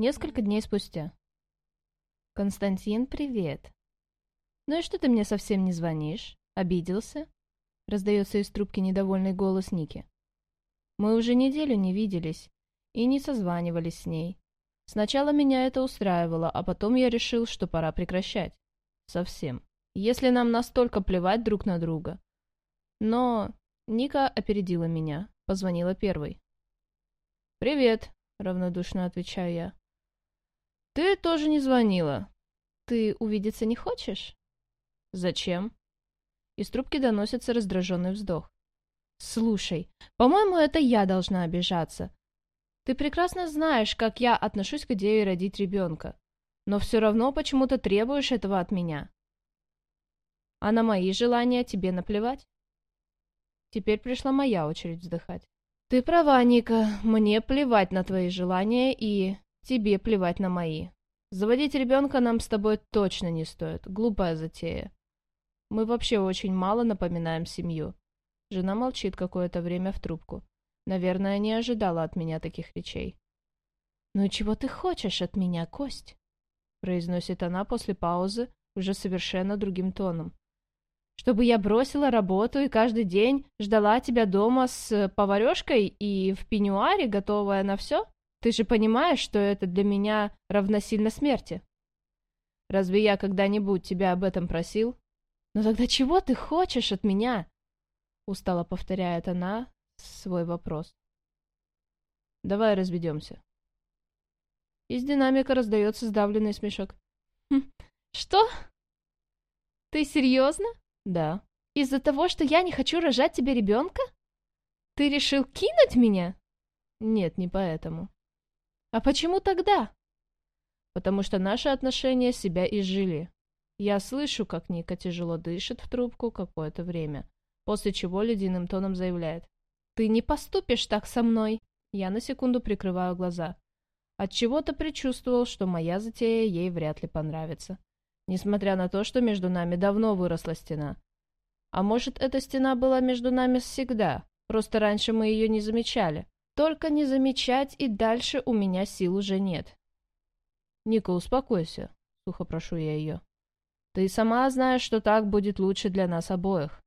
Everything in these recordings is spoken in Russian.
Несколько дней спустя. «Константин, привет!» «Ну и что ты мне совсем не звонишь? Обиделся?» Раздается из трубки недовольный голос Ники. «Мы уже неделю не виделись и не созванивались с ней. Сначала меня это устраивало, а потом я решил, что пора прекращать. Совсем. Если нам настолько плевать друг на друга. Но Ника опередила меня, позвонила первой. «Привет», — равнодушно отвечаю я. «Ты тоже не звонила. Ты увидеться не хочешь?» «Зачем?» Из трубки доносится раздраженный вздох. «Слушай, по-моему, это я должна обижаться. Ты прекрасно знаешь, как я отношусь к идее родить ребенка, но все равно почему-то требуешь этого от меня. А на мои желания тебе наплевать?» Теперь пришла моя очередь вздыхать. «Ты права, Ника, мне плевать на твои желания и тебе плевать на мои. Заводить ребенка нам с тобой точно не стоит, глупая затея. Мы вообще очень мало напоминаем семью». Жена молчит какое-то время в трубку. Наверное, не ожидала от меня таких речей. «Ну чего ты хочешь от меня, Кость?» произносит она после паузы уже совершенно другим тоном. «Чтобы я бросила работу и каждый день ждала тебя дома с поварешкой и в пеньюаре, готовая на все? Ты же понимаешь, что это для меня равносильно смерти?» «Разве я когда-нибудь тебя об этом просил?» «Но тогда чего ты хочешь от меня?» Устало повторяет она, свой вопрос. «Давай разведемся». Из динамика раздается сдавленный смешок. Хм, «Что? Ты серьезно?» «Да». «Из-за того, что я не хочу рожать тебе ребенка? Ты решил кинуть меня?» «Нет, не поэтому». «А почему тогда?» «Потому что наши отношения себя изжили. Я слышу, как Ника тяжело дышит в трубку какое-то время, после чего ледяным тоном заявляет. Ты не поступишь так со мной. Я на секунду прикрываю глаза. От чего то предчувствовал, что моя затея ей вряд ли понравится. Несмотря на то, что между нами давно выросла стена. А может, эта стена была между нами всегда, просто раньше мы ее не замечали. Только не замечать и дальше у меня сил уже нет. «Ника, успокойся», — сухо прошу я ее. «Ты сама знаешь, что так будет лучше для нас обоих».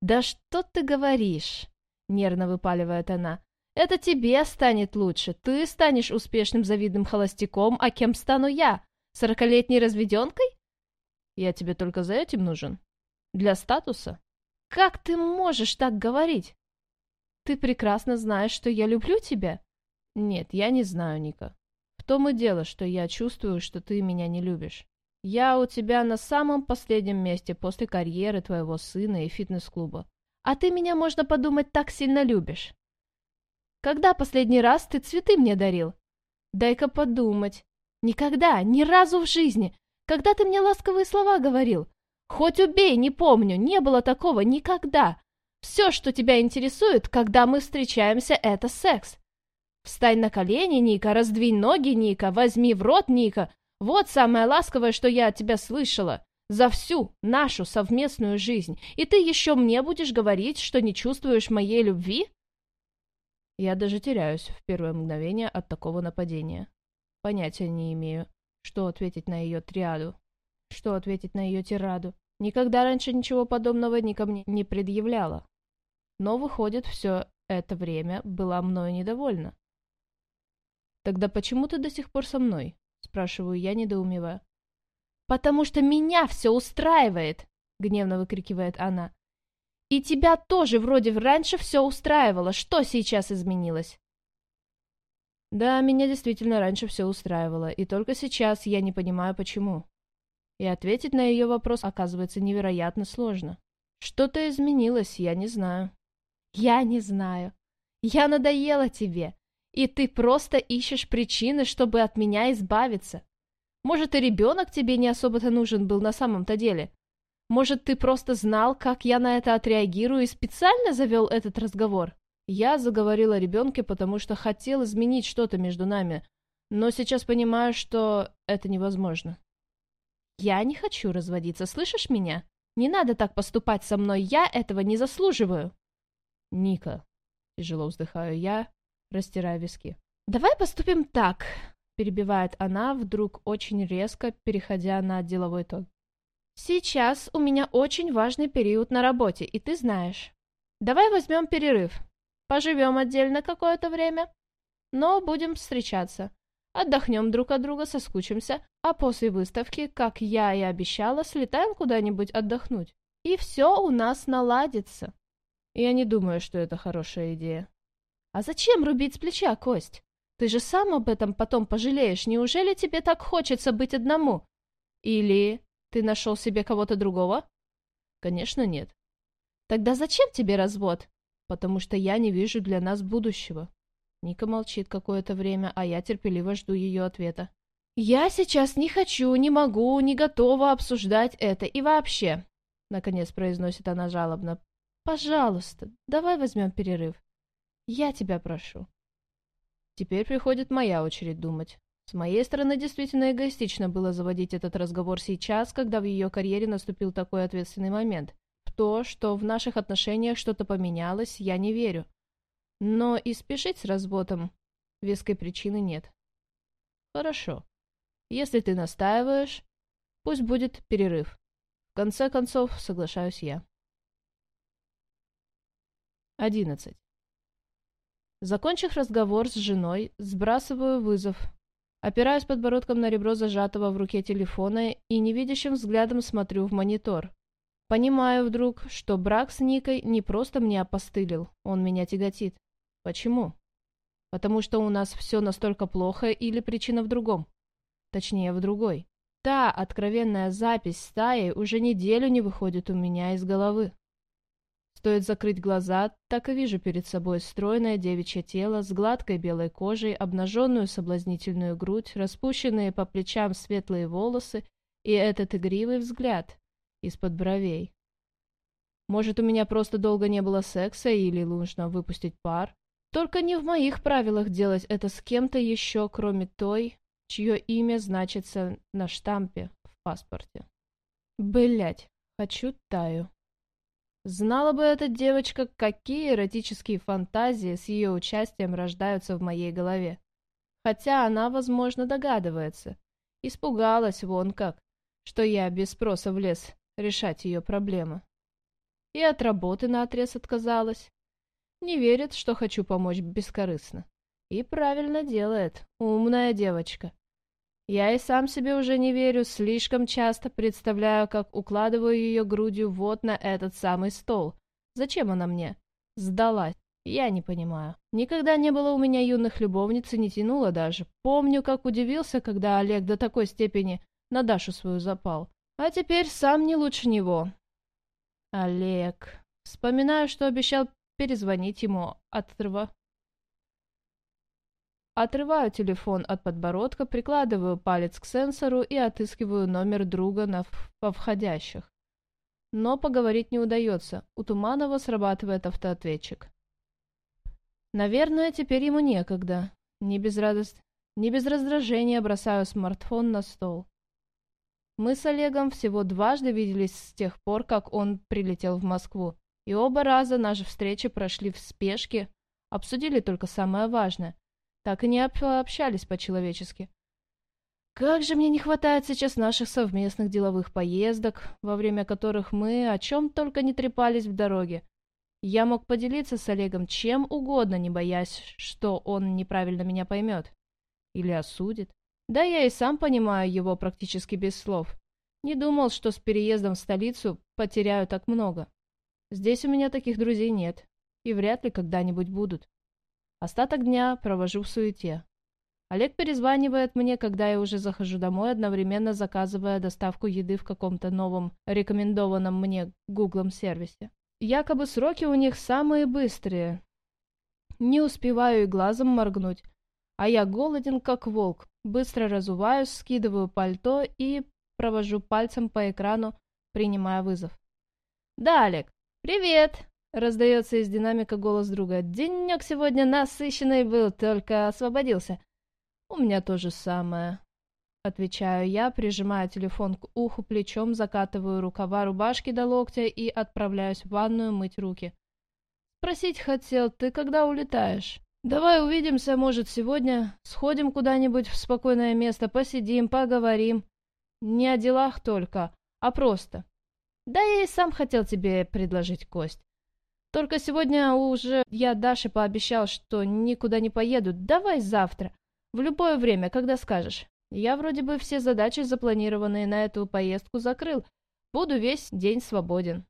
«Да что ты говоришь?» нервно выпаливает она. «Это тебе станет лучше. Ты станешь успешным завидным холостяком, а кем стану я? Сорокалетней разведенкой?» «Я тебе только за этим нужен. Для статуса?» «Как ты можешь так говорить? Ты прекрасно знаешь, что я люблю тебя?» «Нет, я не знаю, Ника. В том и дело, что я чувствую, что ты меня не любишь. Я у тебя на самом последнем месте после карьеры твоего сына и фитнес-клуба. А ты меня, можно подумать, так сильно любишь. Когда последний раз ты цветы мне дарил? Дай-ка подумать. Никогда, ни разу в жизни. Когда ты мне ласковые слова говорил? Хоть убей, не помню, не было такого никогда. Все, что тебя интересует, когда мы встречаемся, это секс. Встань на колени, Ника, раздвинь ноги, Ника, возьми в рот, Ника. Вот самое ласковое, что я от тебя слышала за всю нашу совместную жизнь, и ты еще мне будешь говорить, что не чувствуешь моей любви? Я даже теряюсь в первое мгновение от такого нападения. Понятия не имею, что ответить на ее триаду, что ответить на ее тираду. Никогда раньше ничего подобного ни ко мне не предъявляла. Но, выходит, все это время была мною недовольна. «Тогда почему ты до сих пор со мной?» — спрашиваю я, недоумевая. «Потому что меня все устраивает!» — гневно выкрикивает она. «И тебя тоже вроде раньше все устраивало. Что сейчас изменилось?» Да, меня действительно раньше все устраивало, и только сейчас я не понимаю, почему. И ответить на ее вопрос оказывается невероятно сложно. Что-то изменилось, я не знаю. Я не знаю. Я надоела тебе, и ты просто ищешь причины, чтобы от меня избавиться. Может, и ребенок тебе не особо-то нужен был на самом-то деле? Может, ты просто знал, как я на это отреагирую и специально завел этот разговор? Я заговорил о ребенке, потому что хотел изменить что-то между нами, но сейчас понимаю, что это невозможно. Я не хочу разводиться, слышишь меня? Не надо так поступать со мной, я этого не заслуживаю. Ника, тяжело вздыхаю я, растирая виски. Давай поступим так, перебивает она, вдруг очень резко, переходя на деловой тон. «Сейчас у меня очень важный период на работе, и ты знаешь. Давай возьмем перерыв. Поживем отдельно какое-то время, но будем встречаться. Отдохнем друг от друга, соскучимся, а после выставки, как я и обещала, слетаем куда-нибудь отдохнуть. И все у нас наладится. Я не думаю, что это хорошая идея. А зачем рубить с плеча кость? Ты же сам об этом потом пожалеешь. Неужели тебе так хочется быть одному? Или ты нашел себе кого-то другого? Конечно, нет. Тогда зачем тебе развод? Потому что я не вижу для нас будущего. Ника молчит какое-то время, а я терпеливо жду ее ответа. «Я сейчас не хочу, не могу, не готова обсуждать это и вообще», — наконец произносит она жалобно. «Пожалуйста, давай возьмем перерыв. Я тебя прошу». Теперь приходит моя очередь думать. С моей стороны действительно эгоистично было заводить этот разговор сейчас, когда в ее карьере наступил такой ответственный момент. В то, что в наших отношениях что-то поменялось, я не верю. Но и спешить с разводом веской причины нет. Хорошо. Если ты настаиваешь, пусть будет перерыв. В конце концов, соглашаюсь я. 11. Закончив разговор с женой, сбрасываю вызов. Опираюсь подбородком на ребро зажатого в руке телефона и невидящим взглядом смотрю в монитор. Понимаю вдруг, что брак с Никой не просто мне опостылил, он меня тяготит. Почему? Потому что у нас все настолько плохо или причина в другом? Точнее, в другой. Та откровенная запись стаи уже неделю не выходит у меня из головы. Стоит закрыть глаза, так и вижу перед собой стройное девичье тело с гладкой белой кожей, обнаженную соблазнительную грудь, распущенные по плечам светлые волосы и этот игривый взгляд из-под бровей. Может, у меня просто долго не было секса или нужно выпустить пар? Только не в моих правилах делать это с кем-то еще, кроме той, чье имя значится на штампе в паспорте. Блять, хочу Таю. Знала бы эта девочка, какие эротические фантазии с ее участием рождаются в моей голове. Хотя она, возможно, догадывается. Испугалась вон как, что я без спроса влез решать ее проблемы. И от работы наотрез отказалась. Не верит, что хочу помочь бескорыстно. И правильно делает. Умная девочка. Я и сам себе уже не верю, слишком часто представляю, как укладываю ее грудью вот на этот самый стол. Зачем она мне? Сдалась. Я не понимаю. Никогда не было у меня юных любовниц и не тянуло даже. Помню, как удивился, когда Олег до такой степени на Дашу свою запал. А теперь сам не лучше него. Олег. Вспоминаю, что обещал перезвонить ему, отрыва... Отрываю телефон от подбородка, прикладываю палец к сенсору и отыскиваю номер друга на во входящих. Но поговорить не удается, у Туманова срабатывает автоответчик. Наверное, теперь ему некогда. Не без, радость... не без раздражения бросаю смартфон на стол. Мы с Олегом всего дважды виделись с тех пор, как он прилетел в Москву. И оба раза наши встречи прошли в спешке, обсудили только самое важное. Так и не общались по-человечески. Как же мне не хватает сейчас наших совместных деловых поездок, во время которых мы о чем только не трепались в дороге. Я мог поделиться с Олегом чем угодно, не боясь, что он неправильно меня поймет. Или осудит. Да я и сам понимаю его практически без слов. Не думал, что с переездом в столицу потеряю так много. Здесь у меня таких друзей нет. И вряд ли когда-нибудь будут. Остаток дня провожу в суете. Олег перезванивает мне, когда я уже захожу домой, одновременно заказывая доставку еды в каком-то новом, рекомендованном мне гуглом сервисе. Якобы сроки у них самые быстрые. Не успеваю и глазом моргнуть. А я голоден, как волк. Быстро разуваюсь, скидываю пальто и провожу пальцем по экрану, принимая вызов. «Да, Олег, «Привет!» — раздается из динамика голос друга. «Денек сегодня насыщенный был, только освободился». «У меня то же самое», — отвечаю я, прижимая телефон к уху плечом, закатываю рукава рубашки до локтя и отправляюсь в ванную мыть руки. «Спросить хотел, ты когда улетаешь?» Давай увидимся, может, сегодня. Сходим куда-нибудь в спокойное место, посидим, поговорим. Не о делах только, а просто. Да я и сам хотел тебе предложить кость. Только сегодня уже я Даше пообещал, что никуда не поеду. Давай завтра. В любое время, когда скажешь. Я вроде бы все задачи, запланированные на эту поездку, закрыл. Буду весь день свободен.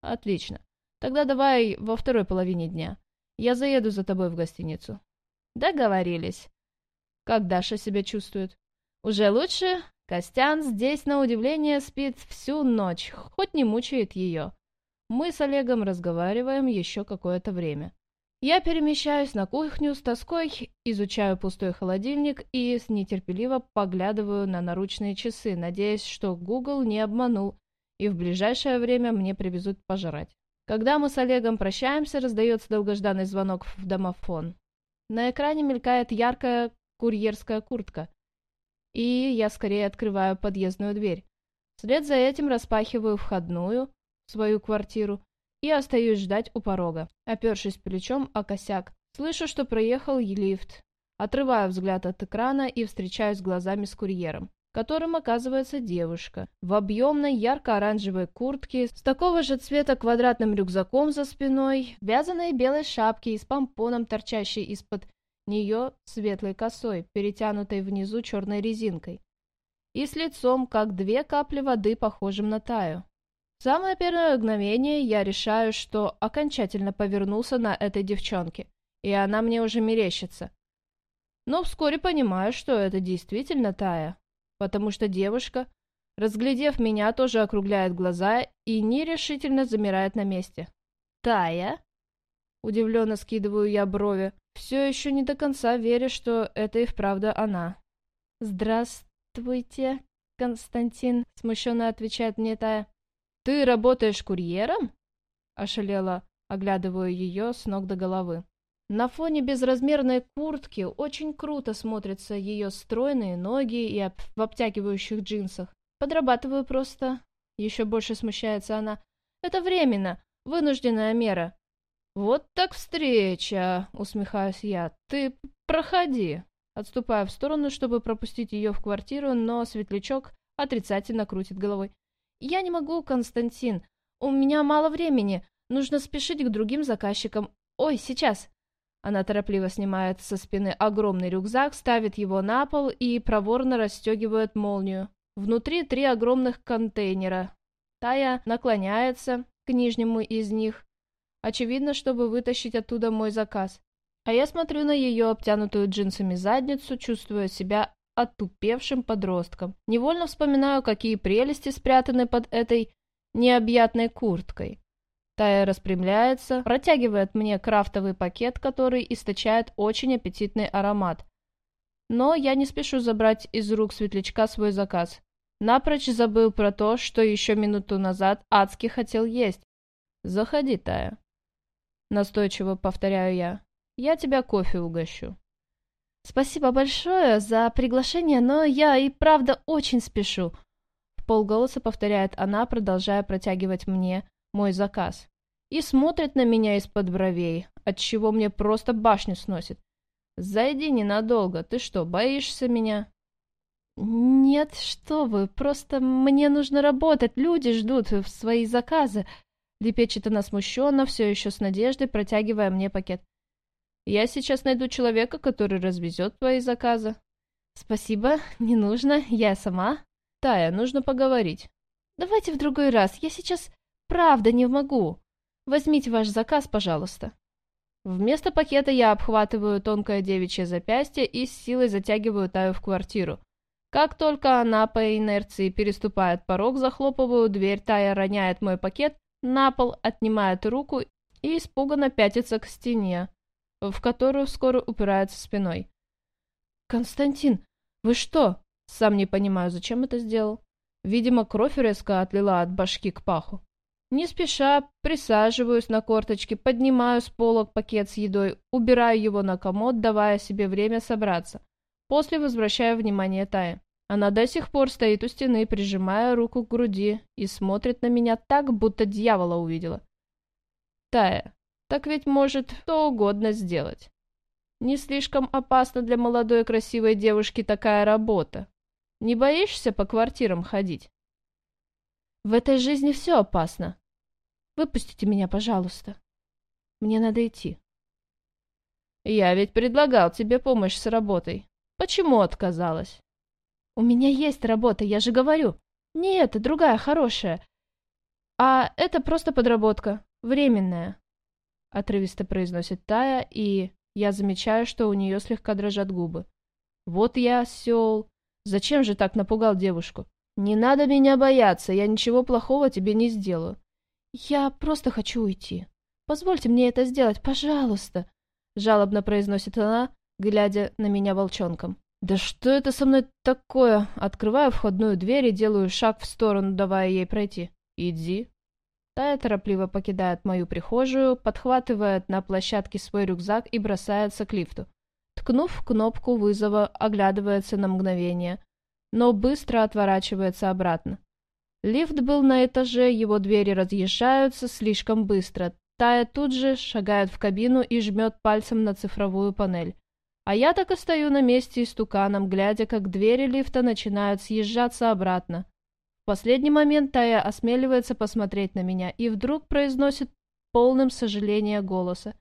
Отлично. Тогда давай во второй половине дня. Я заеду за тобой в гостиницу. Договорились. Как Даша себя чувствует? Уже лучше? Костян здесь, на удивление, спит всю ночь, хоть не мучает ее. Мы с Олегом разговариваем еще какое-то время. Я перемещаюсь на кухню с тоской, изучаю пустой холодильник и с нетерпеливо поглядываю на наручные часы, надеясь, что Google не обманул, и в ближайшее время мне привезут пожрать. Когда мы с Олегом прощаемся, раздается долгожданный звонок в домофон. На экране мелькает яркая курьерская куртка. И я скорее открываю подъездную дверь. Вслед за этим распахиваю входную свою квартиру и остаюсь ждать у порога, опершись плечом о косяк. Слышу, что проехал лифт. Отрываю взгляд от экрана и встречаюсь глазами с курьером которым оказывается девушка, в объемной ярко-оранжевой куртке, с такого же цвета квадратным рюкзаком за спиной, вязаной белой шапке и с помпоном, торчащей из-под нее светлой косой, перетянутой внизу черной резинкой, и с лицом, как две капли воды, похожим на Таю. В самое первое мгновение я решаю, что окончательно повернулся на этой девчонке, и она мне уже мерещится. Но вскоре понимаю, что это действительно Тая потому что девушка, разглядев меня, тоже округляет глаза и нерешительно замирает на месте. «Тая?» Удивленно скидываю я брови, все еще не до конца веря, что это и вправду она. «Здравствуйте, Константин», — смущенно отвечает мне Тая. «Ты работаешь курьером?» — ошалела, оглядываю ее с ног до головы. На фоне безразмерной куртки очень круто смотрятся ее стройные ноги и в обтягивающих джинсах. Подрабатываю просто. Еще больше смущается она. Это временно, вынужденная мера. Вот так встреча, усмехаюсь я. Ты проходи. Отступаю в сторону, чтобы пропустить ее в квартиру, но светлячок отрицательно крутит головой. Я не могу, Константин. У меня мало времени. Нужно спешить к другим заказчикам. Ой, сейчас. Она торопливо снимает со спины огромный рюкзак, ставит его на пол и проворно расстегивает молнию. Внутри три огромных контейнера. Тая наклоняется к нижнему из них, очевидно, чтобы вытащить оттуда мой заказ. А я смотрю на ее обтянутую джинсами задницу, чувствуя себя отупевшим подростком. Невольно вспоминаю, какие прелести спрятаны под этой необъятной курткой. Тая распрямляется, протягивает мне крафтовый пакет, который источает очень аппетитный аромат. Но я не спешу забрать из рук светлячка свой заказ. Напрочь забыл про то, что еще минуту назад адски хотел есть. «Заходи, Тая». Настойчиво повторяю я. «Я тебя кофе угощу». «Спасибо большое за приглашение, но я и правда очень спешу», — в полголоса повторяет она, продолжая протягивать мне мой заказ и смотрит на меня из-под бровей, отчего мне просто башню сносит. «Зайди ненадолго, ты что, боишься меня?» «Нет, что вы, просто мне нужно работать, люди ждут свои заказы», лепечет она смущенно, все еще с надеждой, протягивая мне пакет. «Я сейчас найду человека, который развезет твои заказы». «Спасибо, не нужно, я сама». «Тая, нужно поговорить». «Давайте в другой раз, я сейчас правда не могу». Возьмите ваш заказ, пожалуйста. Вместо пакета я обхватываю тонкое девичье запястье и с силой затягиваю Таю в квартиру. Как только она по инерции переступает порог, захлопываю дверь, Тая роняет мой пакет на пол, отнимает руку и испуганно пятится к стене, в которую вскоре упирается спиной. «Константин, вы что?» Сам не понимаю, зачем это сделал. Видимо, кровь резко отлила от башки к паху. Не спеша присаживаюсь на корточки, поднимаю с полок пакет с едой, убираю его на комод, давая себе время собраться. После возвращаю внимание Тае. Она до сих пор стоит у стены, прижимая руку к груди и смотрит на меня так, будто дьявола увидела. «Тая, Так ведь может что угодно сделать. Не слишком опасна для молодой красивой девушки такая работа. Не боишься по квартирам ходить? В этой жизни все опасно. Выпустите меня, пожалуйста. Мне надо идти. Я ведь предлагал тебе помощь с работой. Почему отказалась? У меня есть работа, я же говорю. Нет, другая, хорошая. А это просто подработка, временная. Отрывисто произносит Тая, и я замечаю, что у нее слегка дрожат губы. Вот я осел. Зачем же так напугал девушку? Не надо меня бояться, я ничего плохого тебе не сделаю. Я просто хочу уйти. Позвольте мне это сделать, пожалуйста. Жалобно произносит она, глядя на меня волчонком. «Да что это со мной такое?» Открываю входную дверь и делаю шаг в сторону, давая ей пройти. «Иди». Тая торопливо покидает мою прихожую, подхватывает на площадке свой рюкзак и бросается к лифту. Ткнув кнопку вызова, оглядывается на мгновение, но быстро отворачивается обратно. Лифт был на этаже, его двери разъезжаются слишком быстро. Тая тут же шагает в кабину и жмет пальцем на цифровую панель. А я так и стою на месте истуканом, глядя, как двери лифта начинают съезжаться обратно. В последний момент Тая осмеливается посмотреть на меня и вдруг произносит полным сожаления голоса.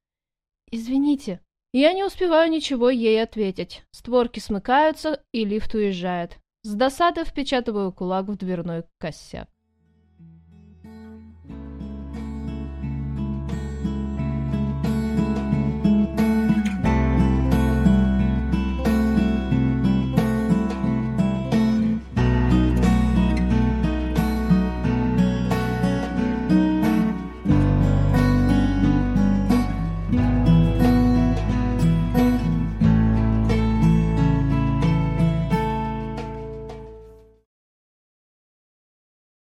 «Извините». Я не успеваю ничего ей ответить. Створки смыкаются, и лифт уезжает. С досады впечатываю кулак в дверной косяк.